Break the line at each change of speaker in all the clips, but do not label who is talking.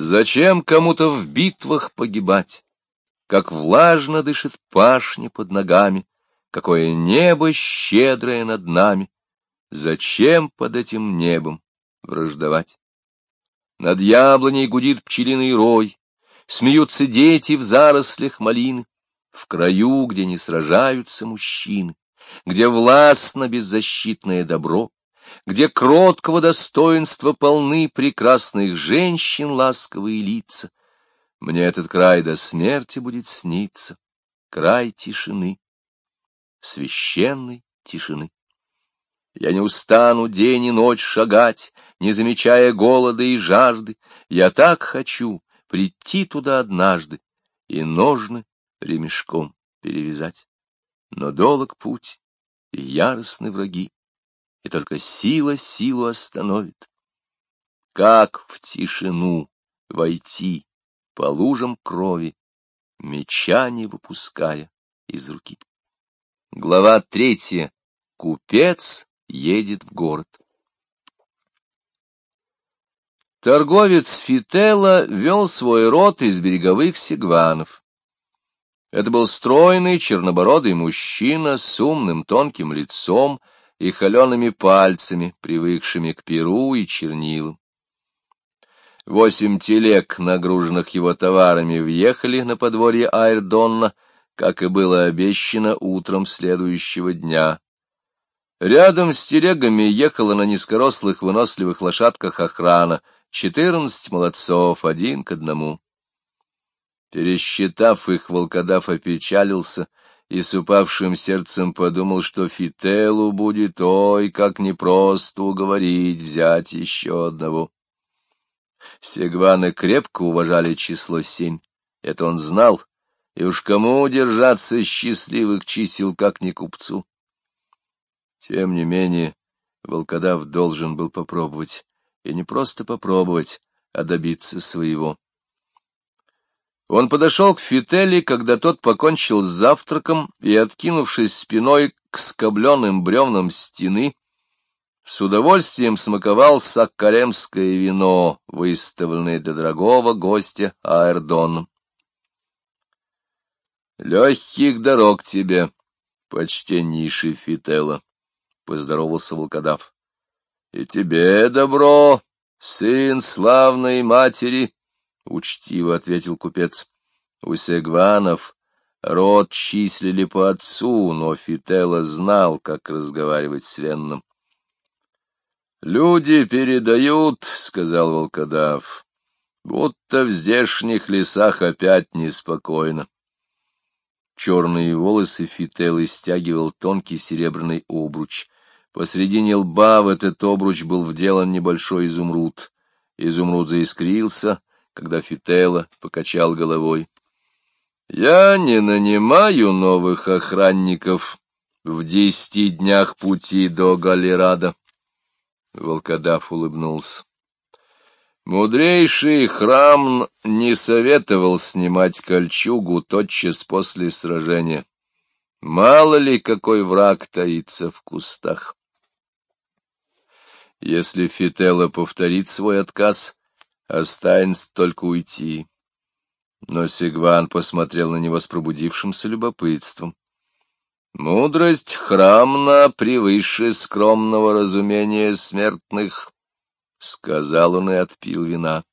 Зачем кому-то в битвах погибать? Как влажно дышит пашня под ногами, какое небо щедрое над нами. Зачем под этим небом враждовать? Над яблоней гудит пчелиный рой, смеются дети в зарослях малины, в краю, где не сражаются мужчины, где властно беззащитное добро, где кроткого достоинства полны прекрасных женщин ласковые лица. Мне этот край до смерти будет сниться, край тишины, священной тишины. Я не устану день и ночь шагать, не замечая голода и жажды. Я так хочу прийти туда однажды и ножны ремешком перевязать. Но долг путь и яростны враги, и только сила силу остановит. Как в тишину войти по лужам крови, меча не выпуская из руки? Глава третья. Купец едет в город. Торговец Фителла вел свой род из береговых сигванов. Это был стройный чернобородый мужчина с умным тонким лицом и холеными пальцами, привыкшими к перу и чернилам. Восемь телег, нагруженных его товарами, въехали на подворье Айрдонна, как и было обещано утром следующего дня. Рядом с телегами ехала на низкорослых выносливых лошадках охрана, четырнадцать молодцов, один к одному. Пересчитав их, волкодав опечалился и с упавшим сердцем подумал, что Фителу будет, ой, как непросто уговорить взять еще одного. Сегваны крепко уважали число семь, это он знал, и уж кому держаться счастливых чисел, как не купцу. Тем не менее, волкодав должен был попробовать, и не просто попробовать, а добиться своего. Он подошел к Фители, когда тот покончил с завтраком и, откинувшись спиной к скобленным бревнам стены, с удовольствием смаковал саккаремское вино, выставленное для дорогого гостя Аэрдоном. «Легких дорог тебе, почтеннейший Фителла!» поздоровался волкодав. — И тебе добро, сын славной матери, — учтиво ответил купец. У Сегванов род числили по отцу, но Фителла знал, как разговаривать с Венном. — Люди передают, — сказал волкодав, — будто в здешних лесах опять неспокойно. Черные волосы Фителлы стягивал тонкий серебряный обруч — Посредине лба в этот обруч был вделан небольшой изумруд. Изумруд заискрился, когда Фителла покачал головой. — Я не нанимаю новых охранников в десяти днях пути до Галерада. Волкодав улыбнулся. Мудрейший храм не советовал снимать кольчугу тотчас после сражения. Мало ли, какой враг таится в кустах. Если Фителла повторит свой отказ, останется только уйти. Но Сигван посмотрел на него с пробудившимся любопытством. Мудрость храмна превыше скромного разумения смертных, — сказал он и отпил вина.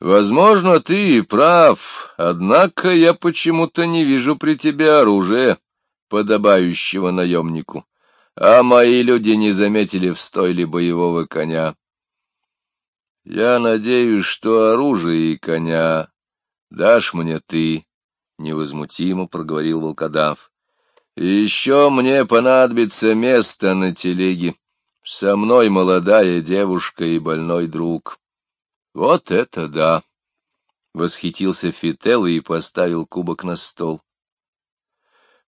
Возможно, ты и прав, однако я почему-то не вижу при тебе оружия, подобающего наемнику а мои люди не заметили в стойле боевого коня. Я надеюсь, что оружие и коня дашь мне ты, — невозмутимо проговорил волкодав. И еще мне понадобится место на телеге. Со мной молодая девушка и больной друг. Вот это да! — восхитился Фител и поставил кубок на стол.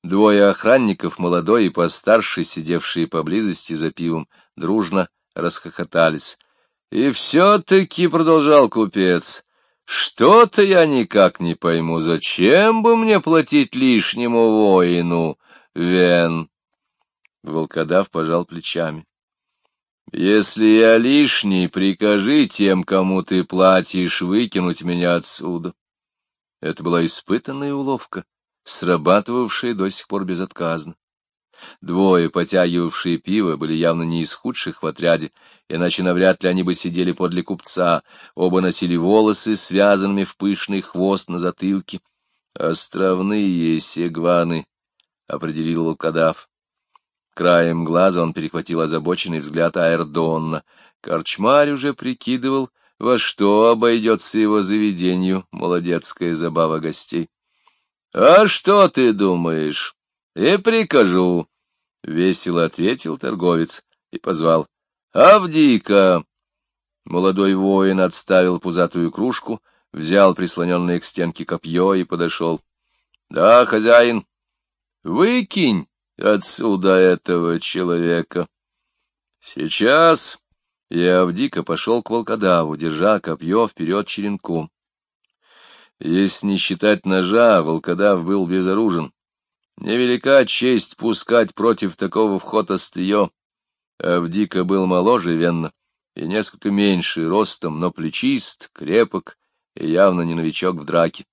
Двое охранников, молодой и постарше, сидевшие поблизости за пивом, дружно расхохотались. — И все-таки, — продолжал купец, — что-то я никак не пойму, зачем бы мне платить лишнему воину, Вен? Волкодав пожал плечами. Если я лишний, прикажи тем, кому ты платишь, выкинуть меня отсюда. Это была испытанная уловка, срабатывавшая до сих пор безотказно. Двое, потягивавшие пиво, были явно не из худших в отряде, иначе навряд ли они бы сидели подле купца. Оба носили волосы, связанными в пышный хвост на затылке. «Островные сегваны», — определил волкодав. Краем глаза он перехватил озабоченный взгляд Аэрдонна. Корчмарь уже прикидывал, во что обойдется его заведению молодецкая забава гостей. — А что ты думаешь? И прикажу, — весело ответил торговец и позвал. — Авдика! Молодой воин отставил пузатую кружку, взял прислоненное к стенке копье и подошел. — Да, хозяин, выкинь отсюда этого человека. Сейчас я Авдика пошел к волкодаву, держа копье вперед черенком. Если не считать ножа, волкодав был безоружен. Невелика честь пускать против такого вход острие. Авдика был моложе Венна и несколько меньше ростом, но плечист, крепок и явно не новичок в драке.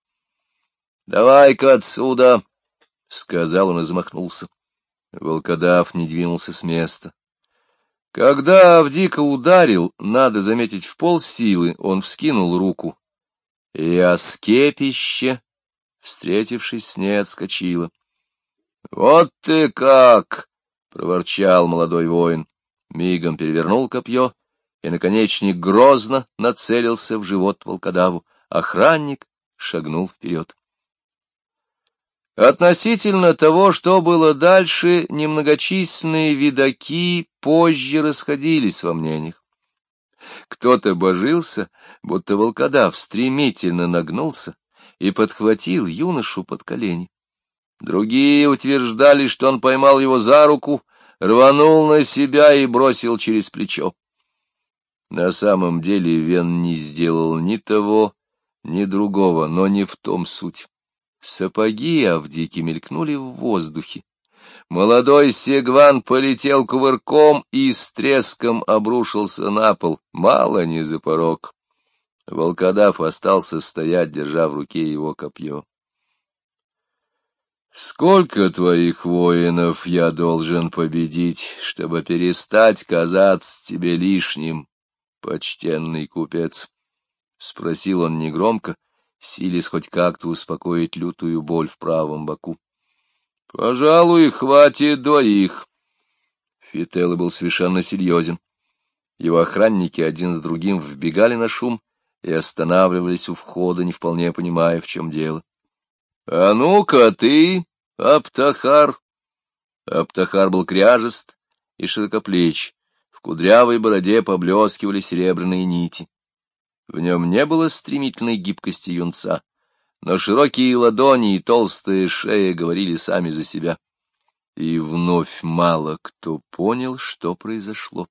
— Давай-ка отсюда! — сказал он и замахнулся. Волкодав не двинулся с места. Когда Авдика ударил, надо заметить, в полсилы, он вскинул руку, и оскепище, встретившись с ней, отскочило. — Вот ты как! — проворчал молодой воин. Мигом перевернул копье, и наконечник грозно нацелился в живот волкодаву. Охранник шагнул вперед. Относительно того, что было дальше, немногочисленные видаки позже расходились во мнениях. Кто-то божился, будто волкодав стремительно нагнулся и подхватил юношу под колени. Другие утверждали, что он поймал его за руку, рванул на себя и бросил через плечо. На самом деле Вен не сделал ни того, ни другого, но не в том суть. Сапоги Авдики мелькнули в воздухе. Молодой Сегван полетел кувырком и с треском обрушился на пол, мало не за порог. Волкодав остался стоять, держа в руке его копье. «Сколько твоих воинов я должен победить, чтобы перестать казаться тебе лишним, почтенный купец?» — спросил он негромко, — силясь хоть как-то успокоить лютую боль в правом боку. — Пожалуй, хватит двоих. Фителло был совершенно серьезен. Его охранники один с другим вбегали на шум и останавливались у входа, не вполне понимая, в чем дело. — А ну-ка ты, Аптахар! Аптахар был кряжест и широкоплеч, в кудрявой бороде поблескивали серебряные нити. В нем не было стремительной гибкости юнца, но широкие ладони и толстая шея говорили сами за себя. И вновь мало кто понял, что произошло.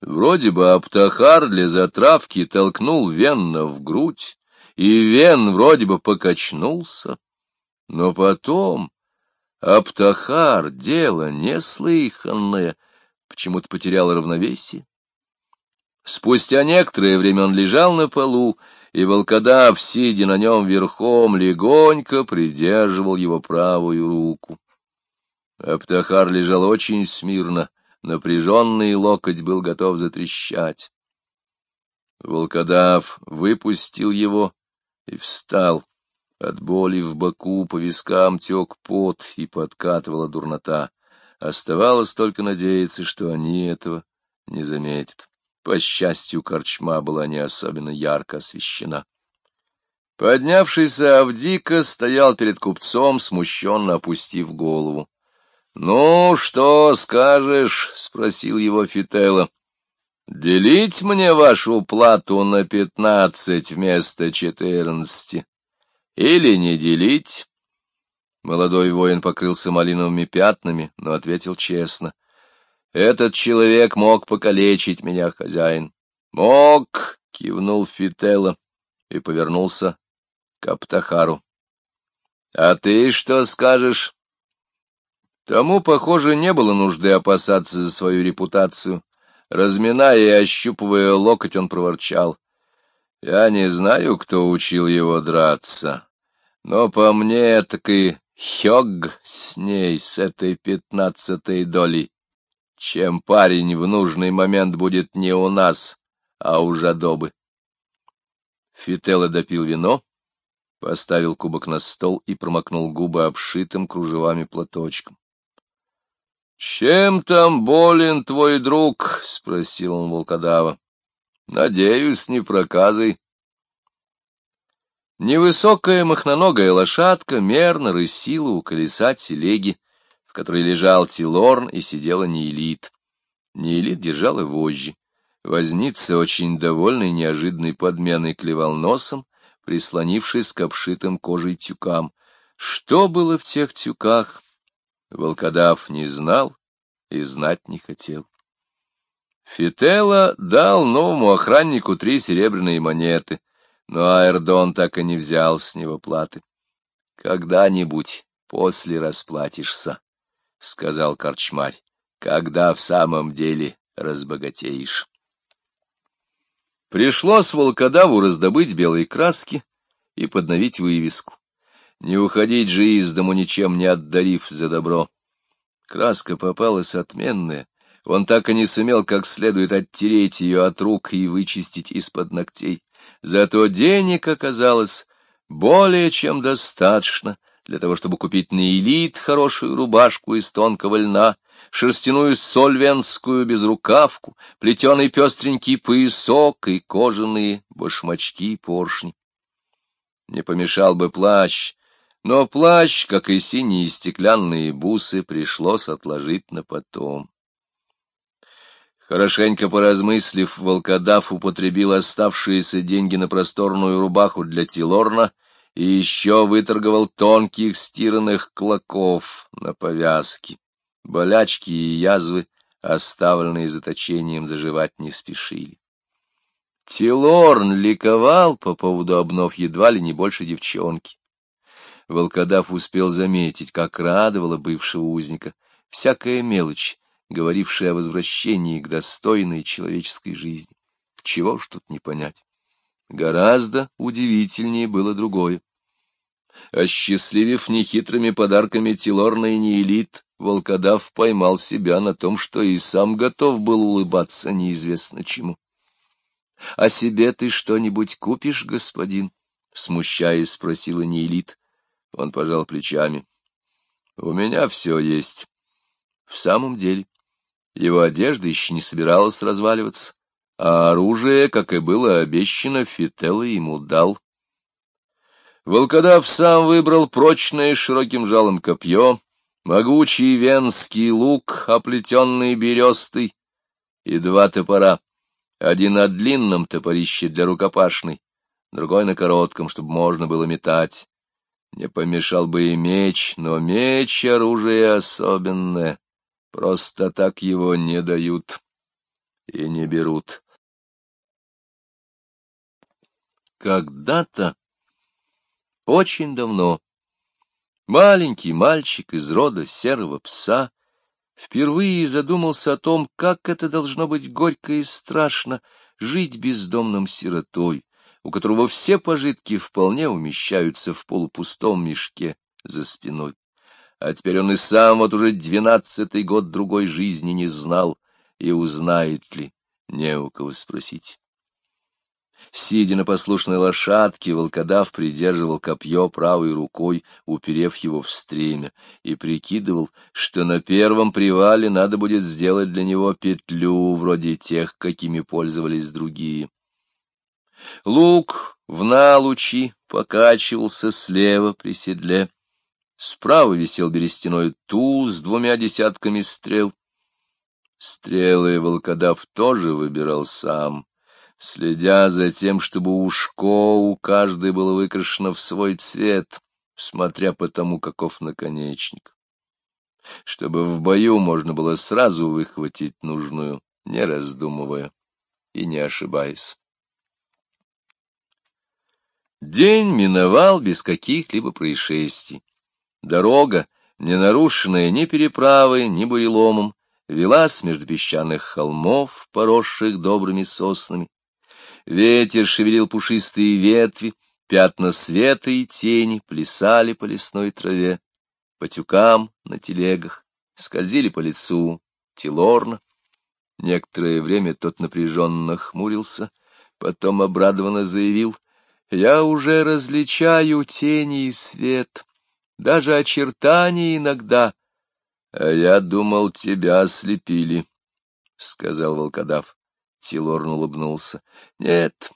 Вроде бы Аптахар для затравки толкнул Венна в грудь, и Вен вроде бы покачнулся. Но потом Аптахар, дело неслыханное, почему-то потерял равновесие. Спустя некоторое время он лежал на полу, и волкодав, сидя на нем верхом, легонько придерживал его правую руку. Аптахар лежал очень смирно, напряженный локоть был готов затрещать. Волкодав выпустил его и встал. От боли в боку по вискам тек пот и подкатывала дурнота. Оставалось только надеяться, что они этого не заметят. По счастью, корчма была не особенно ярко освещена. Поднявшийся Авдика стоял перед купцом, смущенно опустив голову. — Ну, что скажешь? — спросил его Фителло. — Делить мне вашу плату на пятнадцать вместо четырнадцати? Или не делить? Молодой воин покрылся малиновыми пятнами, но ответил честно. Этот человек мог покалечить меня, хозяин. Мог, кивнул Фителло и повернулся к Аптахару. А ты что скажешь? Тому, похоже, не было нужды опасаться за свою репутацию. Разминая и ощупывая локоть, он проворчал. Я не знаю, кто учил его драться, но по мне так и Хёг с ней, с этой пятнадцатой долей, чем парень в нужный момент будет не у нас, а у жадобы. Фителла допил вино, поставил кубок на стол и промокнул губы обшитым кружевами платочком. — Чем там болен твой друг? — спросил он волкодава. — Надеюсь, не проказой. Невысокая махноногая лошадка мерно рысила у колеса телеги, в которой лежал Тилорн и сидела Нейлит. Нейлит держала вожжи. Возница, очень довольный неожиданной подменой, клевал носом, прислонившись к обшитым кожей тюкам. Что было в тех тюках, волкодав не знал и знать не хотел. Фителла дал новому охраннику три серебряные монеты — но Аэрдон так и не взял с него платы. — Когда-нибудь после расплатишься, — сказал корчмарь, — когда в самом деле разбогатеешь. Пришлось волкодаву раздобыть белые краски и подновить вывеску. Не уходить же из дому, ничем не отдарив за добро. Краска попалась отменная, он так и не сумел как следует оттереть ее от рук и вычистить из-под ногтей. Зато денег оказалось более чем достаточно для того, чтобы купить на элит хорошую рубашку из тонкого льна, шерстяную сольвенскую безрукавку, плетеный пестренький поясок и кожаные башмачки-поршни. Не помешал бы плащ, но плащ, как и синие стеклянные бусы, пришлось отложить на потом. Хорошенько поразмыслив, волкодав употребил оставшиеся деньги на просторную рубаху для Тилорна и еще выторговал тонких стиранных клоков на повязки. Болячки и язвы, оставленные заточением, заживать не спешили. Тилорн ликовал по поводу обнов едва ли не больше девчонки. Волкодав успел заметить, как радовала бывшего узника всякая мелочь, говоривший о возвращении к достойной человеческой жизни. Чего ж тут не понять? Гораздо удивительнее было другое. Осчастливив нехитрыми подарками Тилорна и Неэлит, волкодав поймал себя на том, что и сам готов был улыбаться неизвестно чему. — А себе ты что-нибудь купишь, господин? — смущаясь, спросила Неэлит. Он пожал плечами. — У меня все есть. — В самом деле, его одежда еще не собиралась разваливаться, а оружие, как и было обещано, Фителла ему дал. Волкодав сам выбрал прочное широким жалом копье, могучий венский лук, оплетенный берестой, и два топора, один на длинном топорище для рукопашной, другой на коротком, чтобы можно было метать. Не помешал бы и меч, но меч — оружие особенное. Просто так его не дают и не берут. Когда-то, очень давно, маленький мальчик из рода серого пса впервые задумался о том, как это должно быть горько и страшно жить бездомным сиротой, у которого все пожитки вполне умещаются в полупустом мешке за спиной а теперь он и сам вот уже двенадцатый год другой жизни не знал, и узнает ли, не у кого спросить. Сидя на послушной лошадке, волкодав придерживал копье правой рукой, уперев его в стремя, и прикидывал, что на первом привале надо будет сделать для него петлю, вроде тех, какими пользовались другие. Лук в налучи покачивался слева при седле. Справа висел берестяной тул с двумя десятками стрел. Стрелы волкодав тоже выбирал сам, следя за тем, чтобы ушко у каждой было выкрашено в свой цвет, смотря по тому, каков наконечник. Чтобы в бою можно было сразу выхватить нужную, не раздумывая и не ошибаясь. День миновал без каких-либо происшествий. Дорога, не нарушенная ни переправой, ни буреломом, велась между песчаных холмов, поросших добрыми соснами. Ветер шевелил пушистые ветви, пятна света и тени плясали по лесной траве, по тюкам на телегах, скользили по лицу Тилорна. Некоторое время тот напряженно хмурился, потом обрадованно заявил, «Я уже различаю тени и свет, даже очертания иногда». «А я думал, тебя ослепили», — сказал волкодав. Тилорн улыбнулся. — Нет,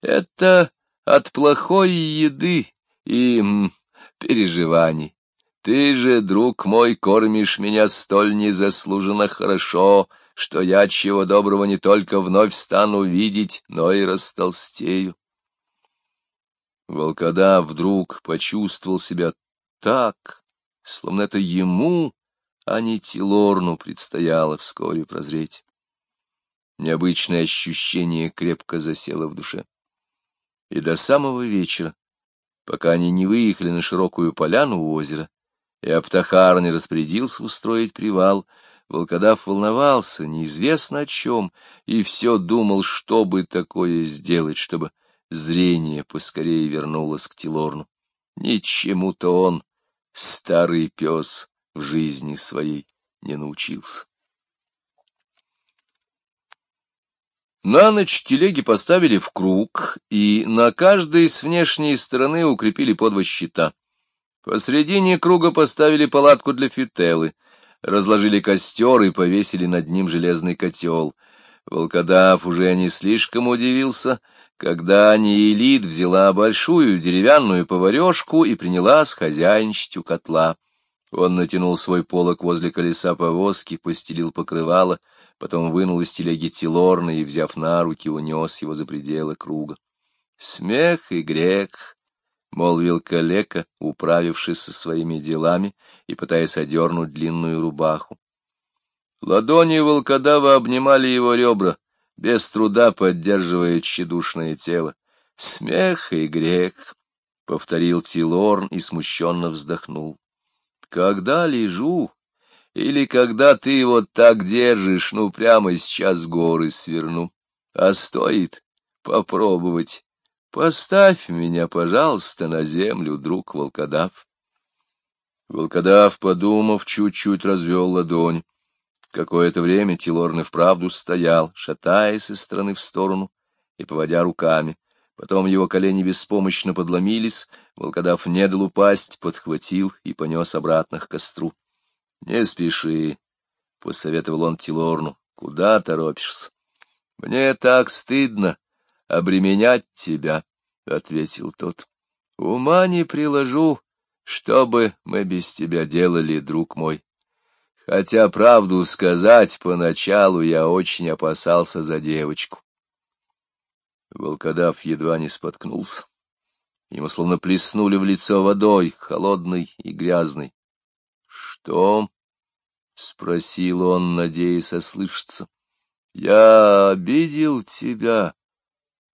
это от плохой еды и м, переживаний. Ты же, друг мой, кормишь меня столь незаслуженно хорошо, что я чего доброго не только вновь стану видеть, но и растолстею. Волкодав вдруг почувствовал себя так, словно это ему, а не Тилорну предстояло вскоре прозреть. Необычное ощущение крепко засело в душе. И до самого вечера, пока они не выехали на широкую поляну у озера, и Аптахар не распорядился устроить привал, волкодав волновался, неизвестно о чем, и все думал, что бы такое сделать, чтобы зрение поскорее вернулось к Тилорну. Ничему-то он, старый пес, в жизни своей не научился. На ночь телеги поставили в круг, и на каждой с внешней стороны укрепили по два щита. Посредине круга поставили палатку для фителы, разложили костер и повесили над ним железный котел. Волкодав уже не слишком удивился, когда Неэлит взяла большую деревянную поварешку и принялась хозяйничать у котла. Он натянул свой полог возле колеса повозки, постелил покрывало — потом вынул из телеги Тилорна и, взяв на руки, унес его за пределы круга. «Смех и грех!» — молвил калека, управившись со своими делами и пытаясь одернуть длинную рубаху. Ладони волкодава обнимали его ребра, без труда поддерживая тщедушное тело. «Смех и грех!» — повторил Тилорн и смущенно вздохнул. «Когда лежу, или когда ты вот так держишь, ну, прямо сейчас горы сверну. А стоит попробовать. Поставь меня, пожалуйста, на землю, друг волкодав. Волкодав, подумав, чуть-чуть развел ладонь. Какое-то время Тилорн и вправду стоял, шатаясь из стороны в сторону и поводя руками. Потом его колени беспомощно подломились, волкодав не дал упасть, подхватил и понес обратно к костру. — Не спеши, — посоветовал он Тилорну. — Куда торопишься? — Мне так стыдно обременять тебя, — ответил тот. — Ума не приложу, что бы мы без тебя делали, друг мой. Хотя, правду сказать, поначалу я очень опасался за девочку. Волкодав едва не споткнулся. Ему словно плеснули в лицо водой, холодной и грязной. Что? — спросил он, надеясь ослышаться. — Я обидел тебя.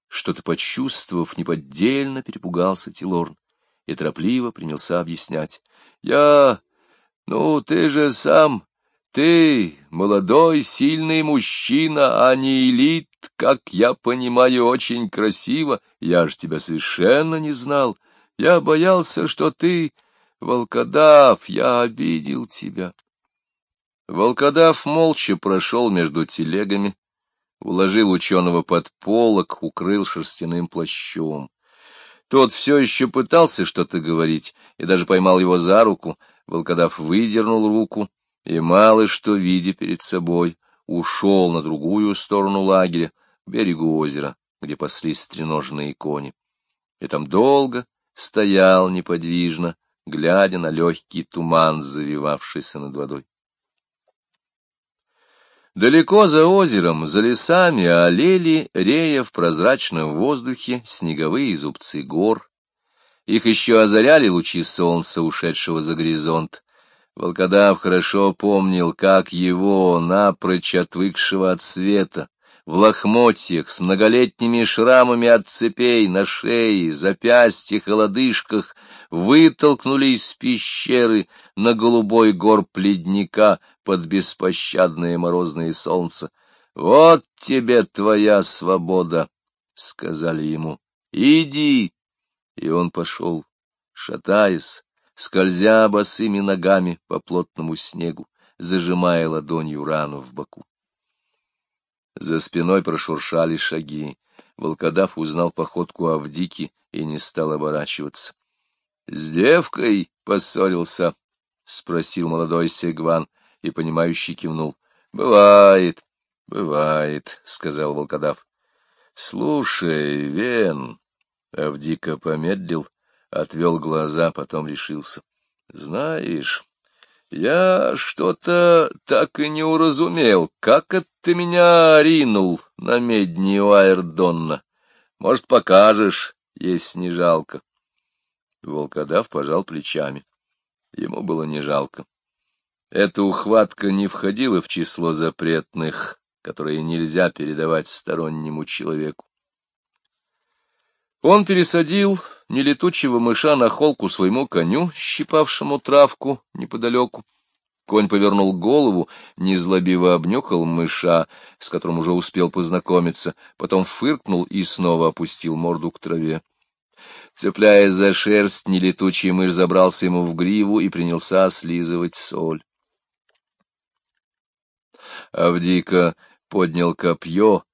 Что-то почувствовав, неподдельно перепугался Тилорн и торопливо принялся объяснять. — Я... Ну, ты же сам... Ты молодой, сильный мужчина, а не элит, как я понимаю, очень красиво. Я ж тебя совершенно не знал. Я боялся, что ты Волкодав, я обидел тебя. Волкодав молча прошел между телегами, уложил ученого под полок, укрыл шерстяным плащом. Тот все еще пытался что-то говорить и даже поймал его за руку. Волкодав выдернул руку и, мало что видя перед собой, ушел на другую сторону лагеря, к берегу озера, где паслись стреножные кони. И там долго стоял неподвижно, глядя на легкий туман, завивавшийся над водой. Далеко за озером, за лесами олели, рея в прозрачном воздухе, снеговые зубцы гор. Их еще озаряли лучи солнца, ушедшего за горизонт. Волкодав хорошо помнил, как его, напрочь отвыкшего от света, в лохмотьях с многолетними шрамами от цепей на шее, запястьях и лодыжках, вытолкнули из пещеры на голубой горб ледника, под беспощадное морозное солнце. «Вот тебе твоя свобода!» — сказали ему. «Иди!» И он пошел, шатаясь, скользя босыми ногами по плотному снегу, зажимая ладонью рану в боку. За спиной прошуршали шаги. Волкодав узнал походку Авдики и не стал оборачиваться. — С девкой поссорился? — спросил молодой Сегван и, понимающий, кивнул. — Бывает, бывает, — сказал волкодав. — Слушай, Вен, — Авдика помедлил, отвел глаза, потом решился. — Знаешь, я что-то так и не уразумел, как это ты меня ринул на медни у Айрдонна. Может, покажешь, если не жалко. Волкодав пожал плечами. Ему было не жалко. Эта ухватка не входила в число запретных, которые нельзя передавать стороннему человеку. Он пересадил нелетучего мыша на холку своему коню, щипавшему травку неподалеку. Конь повернул голову, незлобиво обнюхал мыша, с которым уже успел познакомиться, потом фыркнул и снова опустил морду к траве. Цепляясь за шерсть, нелетучий мышь забрался ему в гриву и принялся слизывать соль. Авдика поднял копье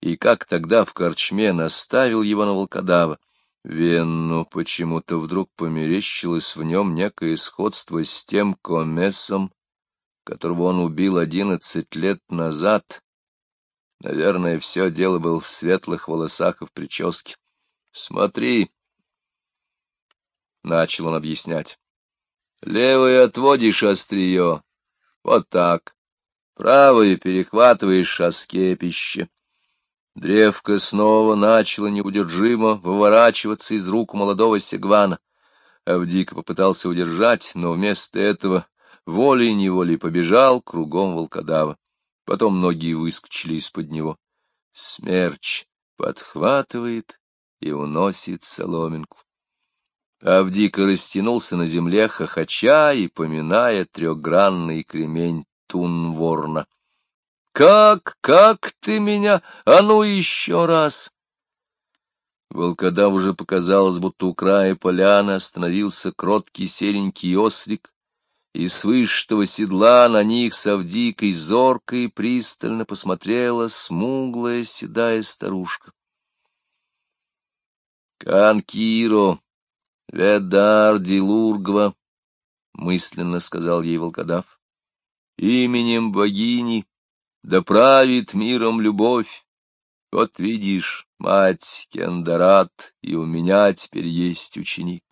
и, как тогда в корчме, наставил его на волкодава. Венну почему-то вдруг померещилось в нем некое сходство с тем комесом, которого он убил одиннадцать лет назад. Наверное, все дело было в светлых волосах и в прическе. — Смотри, — начал он объяснять, — левой отводишь острие, вот так, правой перехватываешь оскепище. Древко снова начало неудержимо выворачиваться из рук молодого Сегвана. Авдика попытался удержать, но вместо этого волей-неволей побежал кругом волкодава. Потом ноги выскочили из-под него. Смерч подхватывает и уносит соломинку. Авдика растянулся на земле, хохоча и поминая трехгранный кремень Тунворна. Как, как ты меня? А ну еще раз! Волкодав уже показалось, будто у края поляны остановился кроткий серенький ослик, и с вышитого седла на них с Авдикой зорко и пристально посмотрела смуглая седая старушка. «Канкиро, Ведар Дилургва», — мысленно сказал ей волкодав, — «именем богини» да правит миром любовь. Вот видишь, мать Кендарат, и у меня теперь есть ученик.